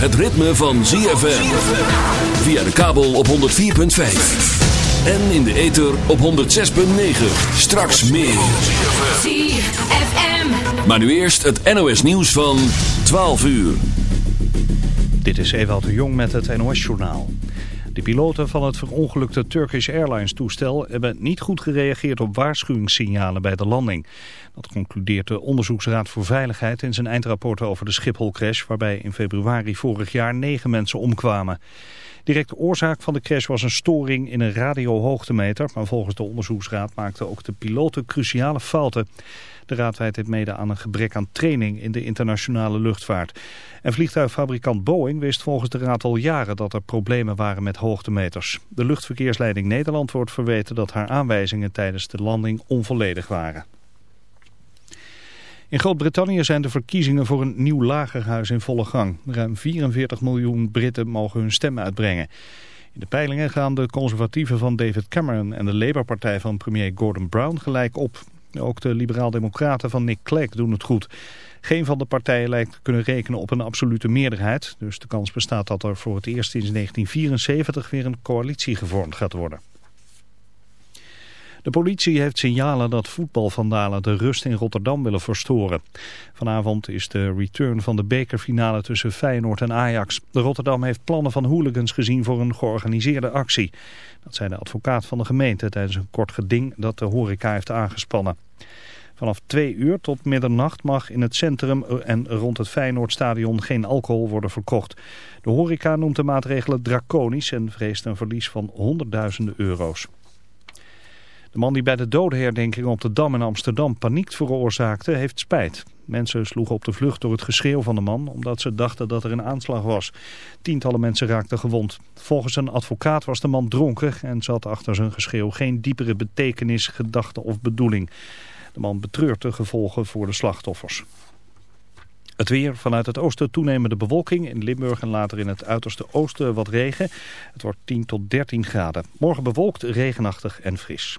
het ritme van ZFM. Via de kabel op 104.5. En in de ether op 106.9. Straks meer. ZFM. Maar nu eerst het NOS nieuws van 12 uur. Dit is Ewout de Jong met het NOS-journaal. De piloten van het verongelukte Turkish Airlines toestel hebben niet goed gereageerd op waarschuwingssignalen bij de landing. Concludeert de Onderzoeksraad voor Veiligheid in zijn eindrapport over de Schiphol-crash waarbij in februari vorig jaar negen mensen omkwamen. Directe oorzaak van de crash was een storing in een radiohoogtemeter, maar volgens de onderzoeksraad maakten ook de piloten cruciale fouten. De raad wijt dit mede aan een gebrek aan training in de internationale luchtvaart. En vliegtuigfabrikant Boeing wist volgens de raad al jaren dat er problemen waren met hoogtemeters. De luchtverkeersleiding Nederland wordt verweten dat haar aanwijzingen tijdens de landing onvolledig waren. In Groot-Brittannië zijn de verkiezingen voor een nieuw lagerhuis in volle gang. Ruim 44 miljoen Britten mogen hun stem uitbrengen. In de peilingen gaan de conservatieven van David Cameron en de Labour-partij van premier Gordon Brown gelijk op. Ook de liberaal-democraten van Nick Clegg doen het goed. Geen van de partijen lijkt te kunnen rekenen op een absolute meerderheid. Dus de kans bestaat dat er voor het eerst sinds 1974 weer een coalitie gevormd gaat worden. De politie heeft signalen dat voetbalvandalen de rust in Rotterdam willen verstoren. Vanavond is de return van de bekerfinale tussen Feyenoord en Ajax. De Rotterdam heeft plannen van hooligans gezien voor een georganiseerde actie. Dat zei de advocaat van de gemeente tijdens een kort geding dat de horeca heeft aangespannen. Vanaf twee uur tot middernacht mag in het centrum en rond het Feyenoordstadion geen alcohol worden verkocht. De horeca noemt de maatregelen draconisch en vreest een verlies van honderdduizenden euro's. De man die bij de dodenherdenking op de Dam in Amsterdam paniek veroorzaakte, heeft spijt. Mensen sloegen op de vlucht door het geschreeuw van de man, omdat ze dachten dat er een aanslag was. Tientallen mensen raakten gewond. Volgens een advocaat was de man dronken en zat achter zijn geschreeuw geen diepere betekenis, gedachte of bedoeling. De man betreurt de gevolgen voor de slachtoffers. Het weer vanuit het oosten toenemende bewolking. In Limburg en later in het uiterste oosten wat regen. Het wordt 10 tot 13 graden. Morgen bewolkt, regenachtig en fris.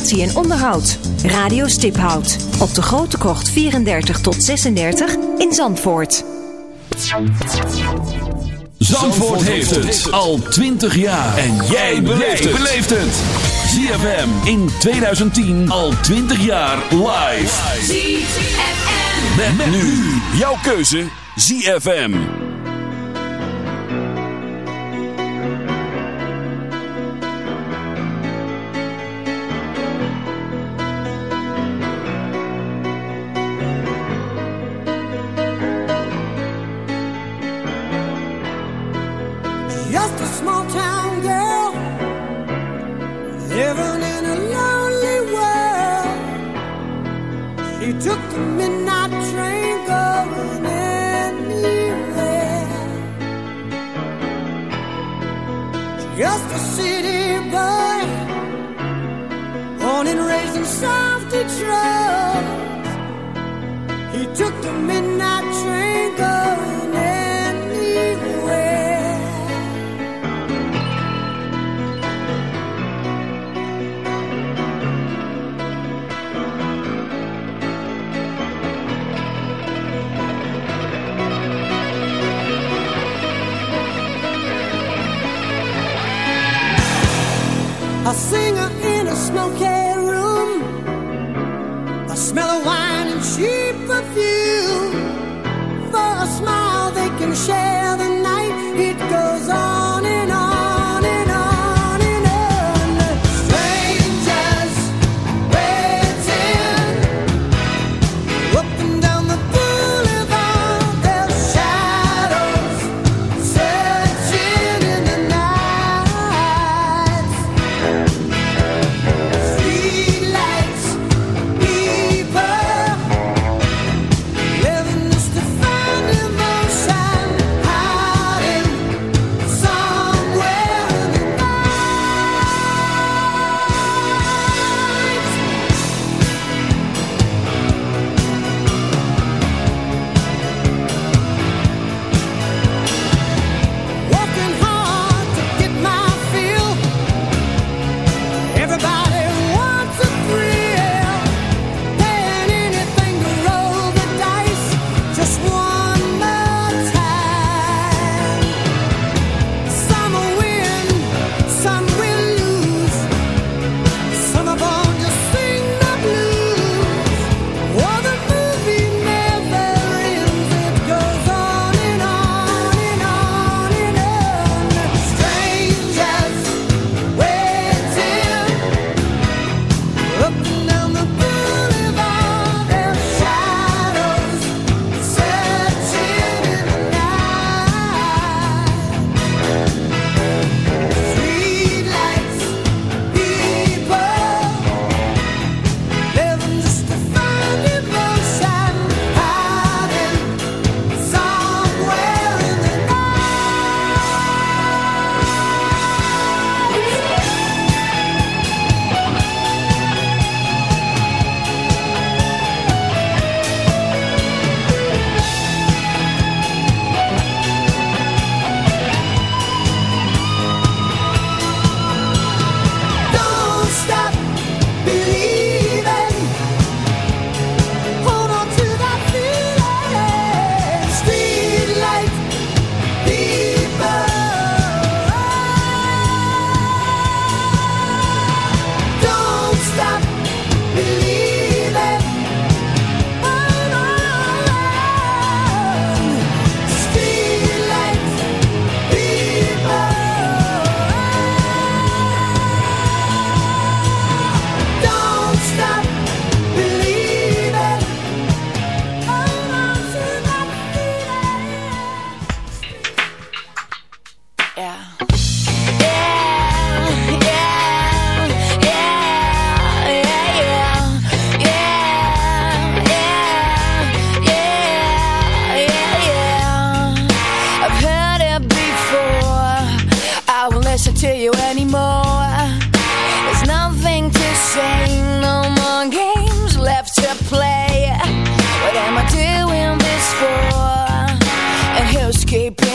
en onderhoud. Radio Stiphout op de Grote Krocht 34 tot 36 in Zandvoort. Zandvoort heeft het al 20 jaar. En jij beleeft het. ZFM in 2010 al 20 jaar live. ZFM. Met, met nu jouw keuze ZFM. Living in a lonely world. She took the midnight train going anywhere. Just a city boy, born and raised in South Detroit. He took the midnight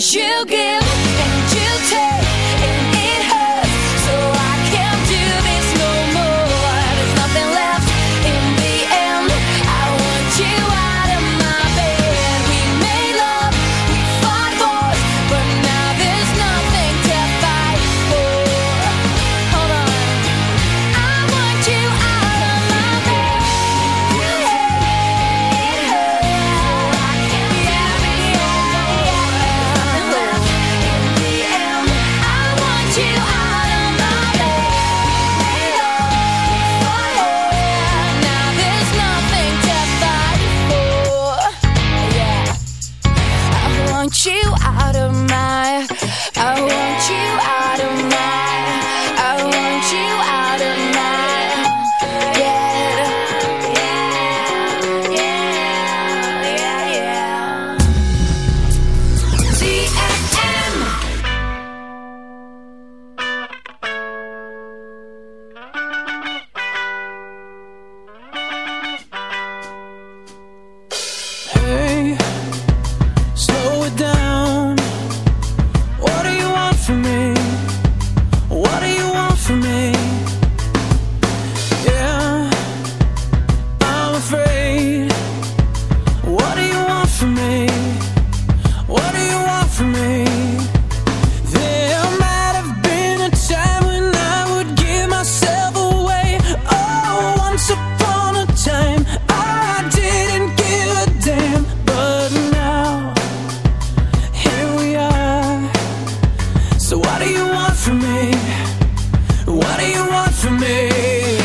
she'll give So what do you want from me? What do you want from me?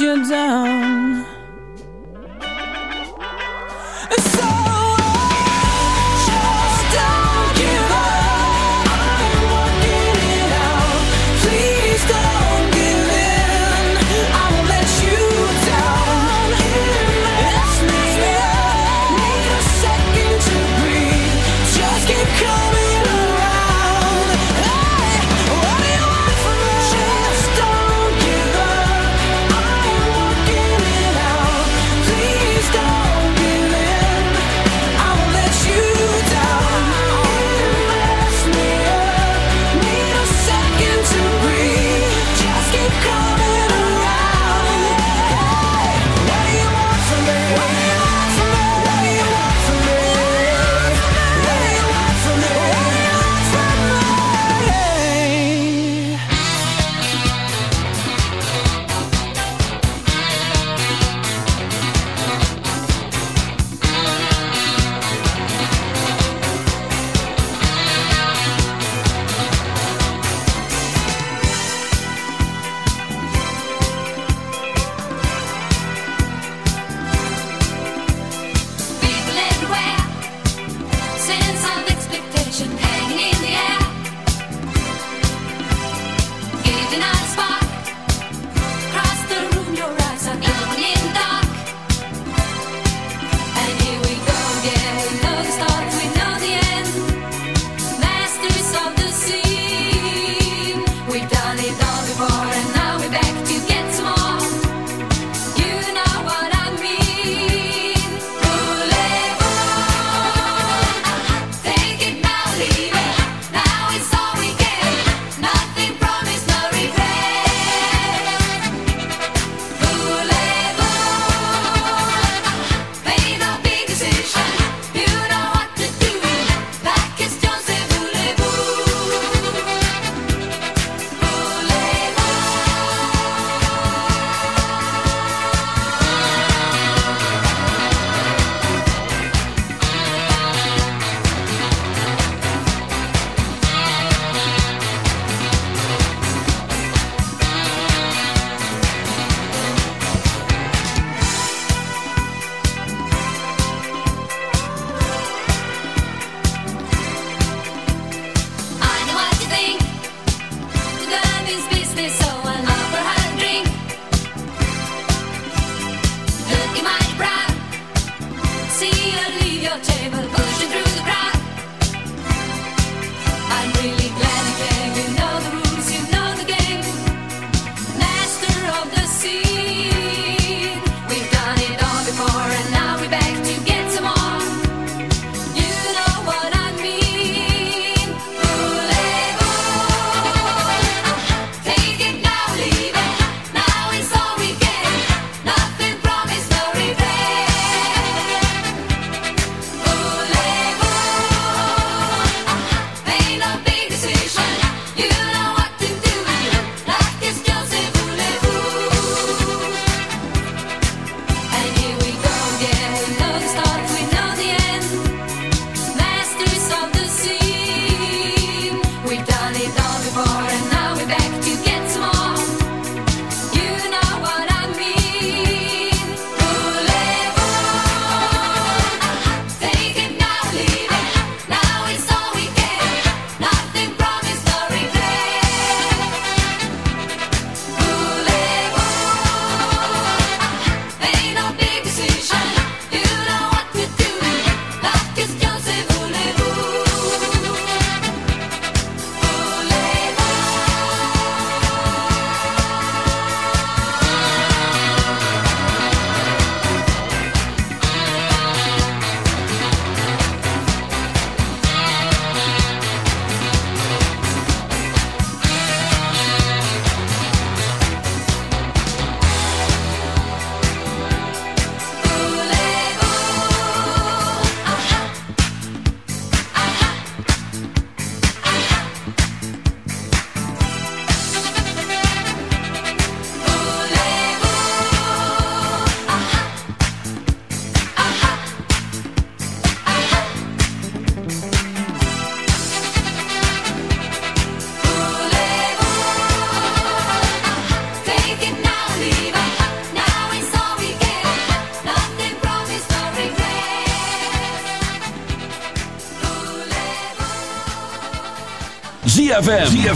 You down.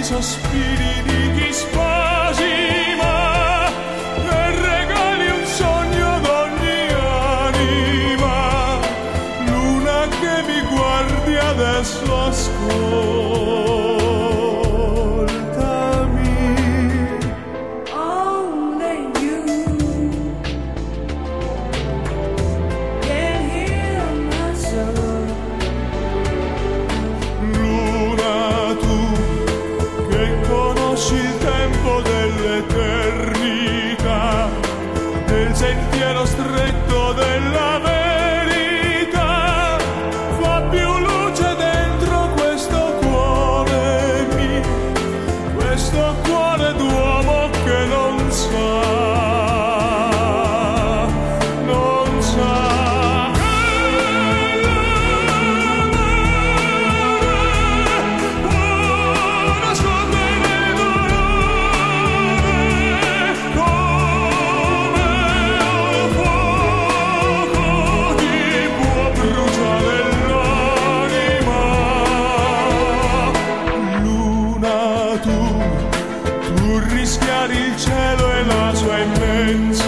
Spirit. friends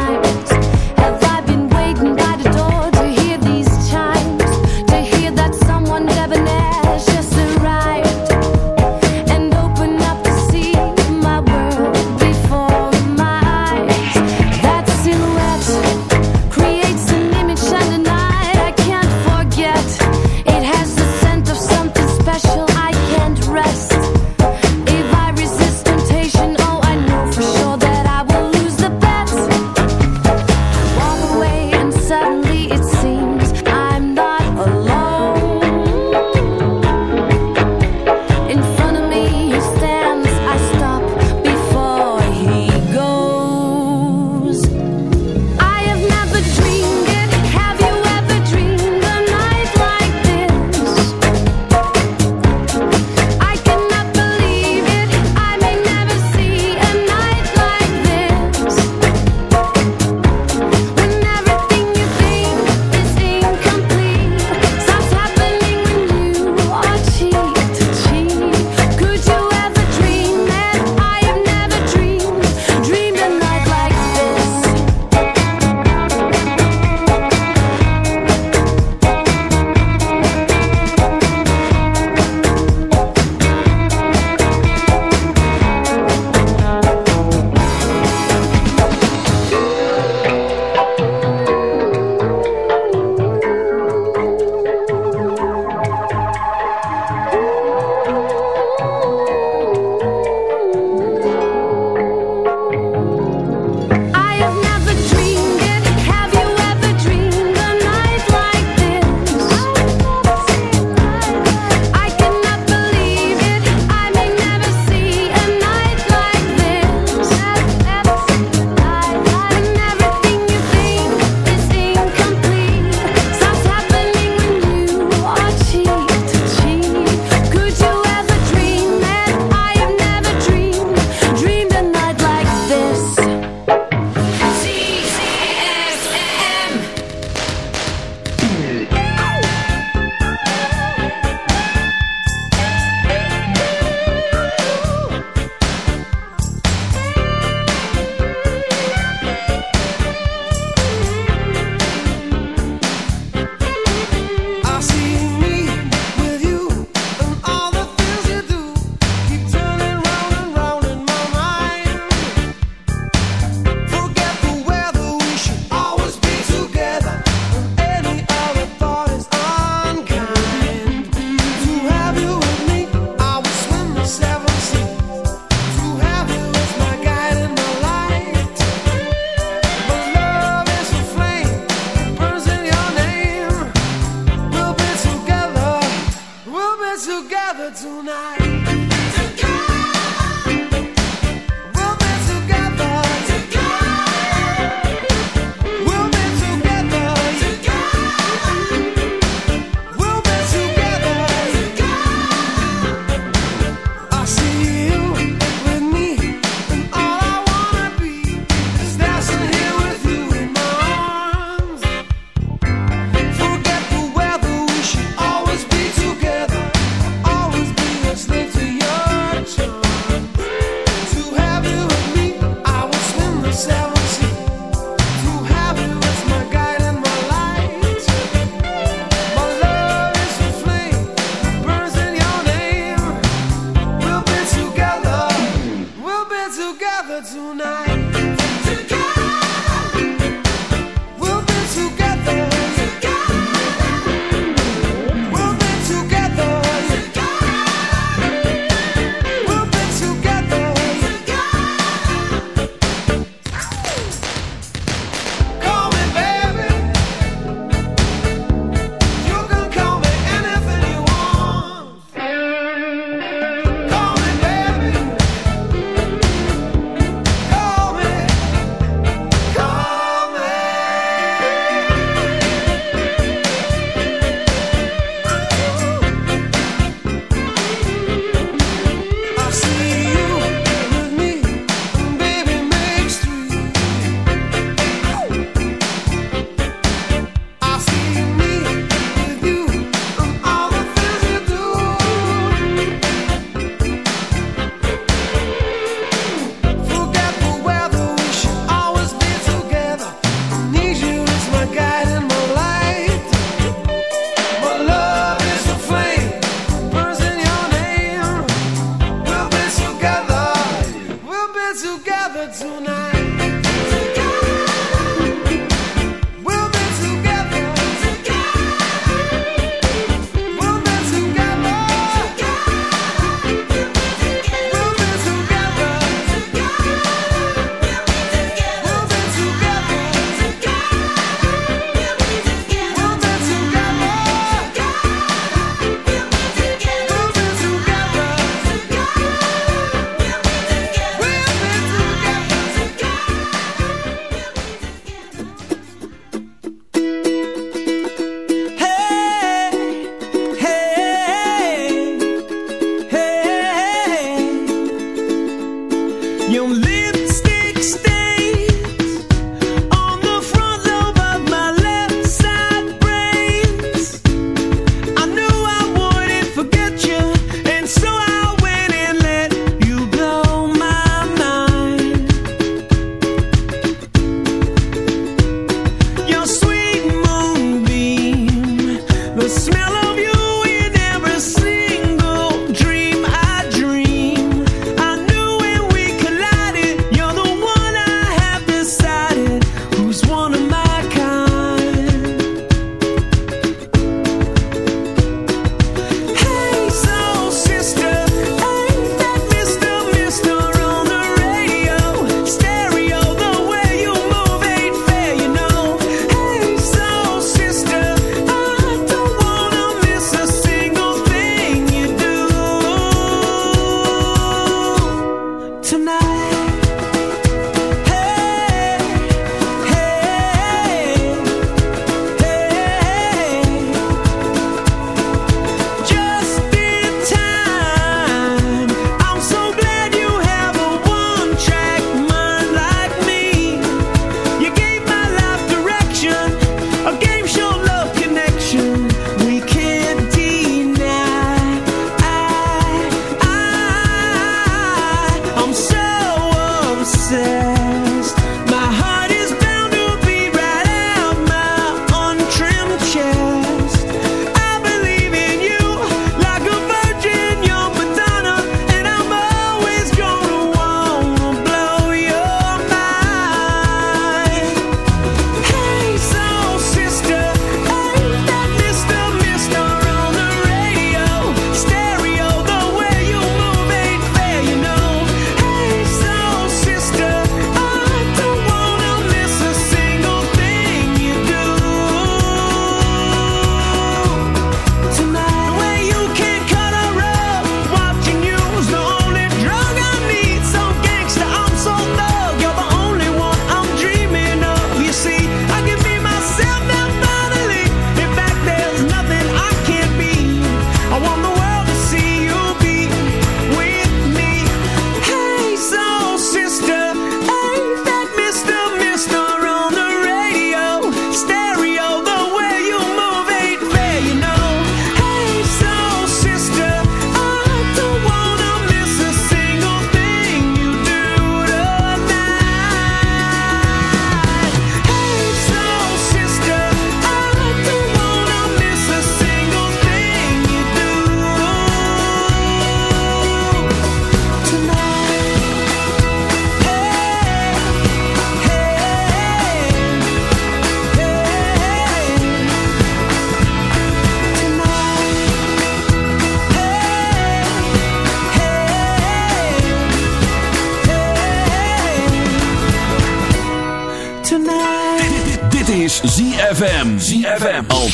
I.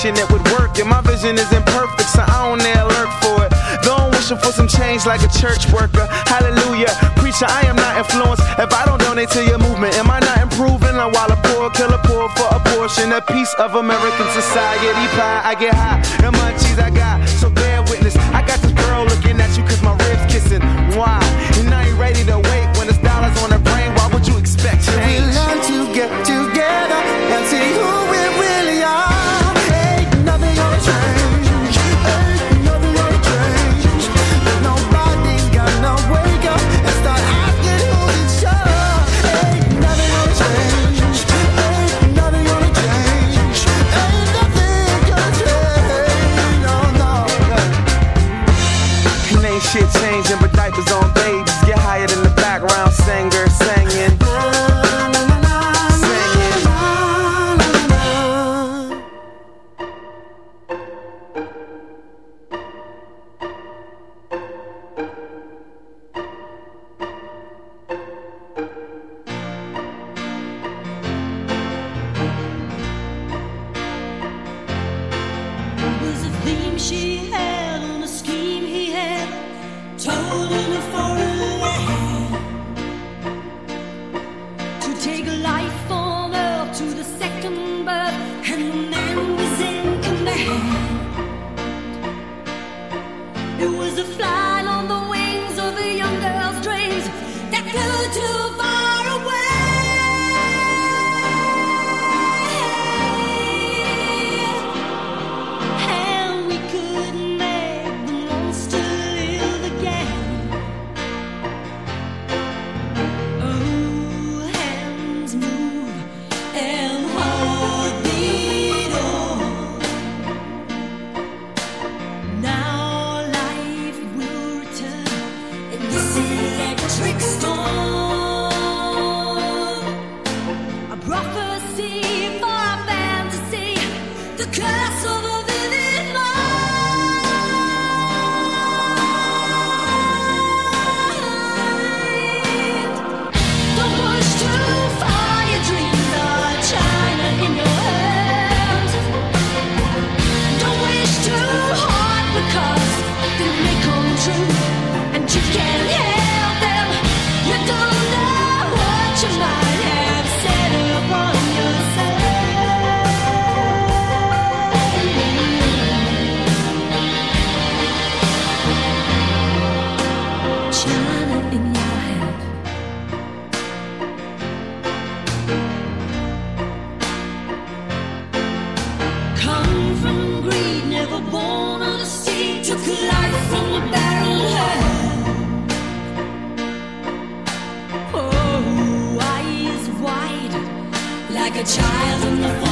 solution that would work. And my vision is imperfect, so I don't dare lurk for it. Though I'm wishing for some change like a church worker. Hallelujah. Preacher, I am not influenced. If I don't donate to your movement, am I not improving? I'm while a poor killer poor for abortion. A piece of American society pie. I get high, and my cheese I got. So a child in the